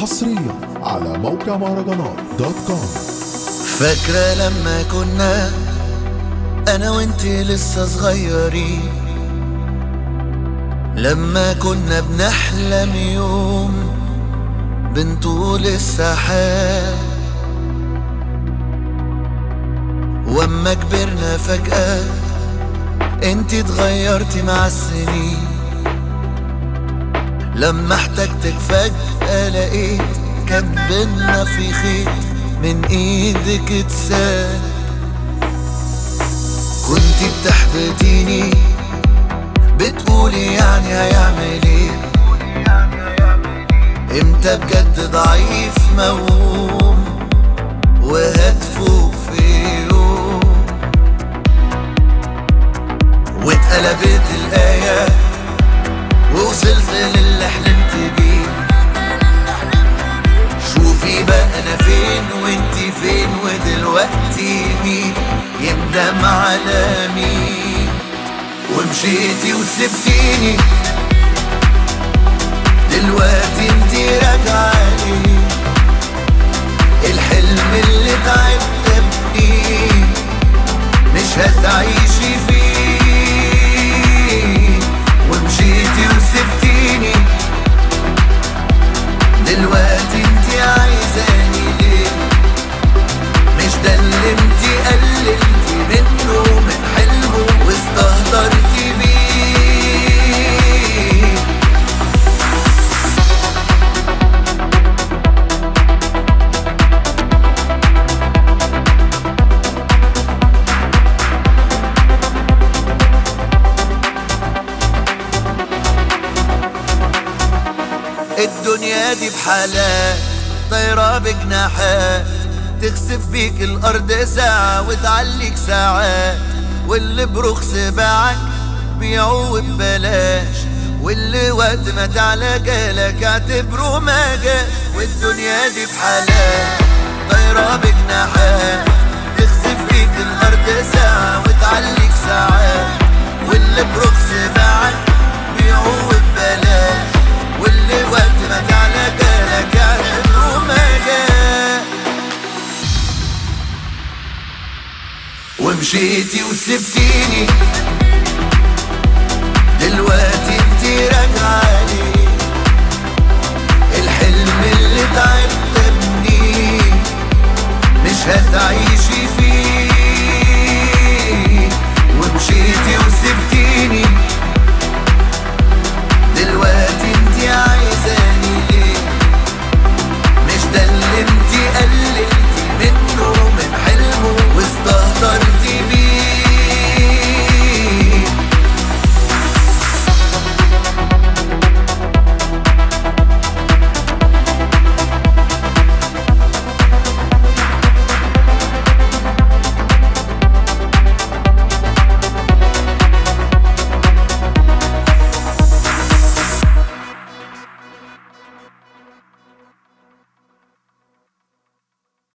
حصريا على موقع مهرجانات دوت كوم فاكرة لما كنا أنا وانت لسه صغيرين؟ لما كنا بنحلم يوم بنطول السحاب. وأما كبرنا فجأة انت اتغيرتي مع السنين. لما احتجتك فجأة لقيت كان بينا في خيط من إيدك اتساب. كنت بتحبطيني بتقولي يعني هيعمل إيه؟ إمتى بجد ضعيف موهوم وهتفوق مين يندم على مين؟ ومشيتي وسبتيني. الدنيا دي بحالات طايرة بجناحات تخسف بيك الأرض ساعة وتعليك ساعات واللي برخص باعك بيعه ببلاش. واللي وقت ما تعلى جالك اعتبره ما جاش. والدنيا دي بحالات طايرة بجناحات ومشيتي وسبتيني. دلوقتي انتي راجعة.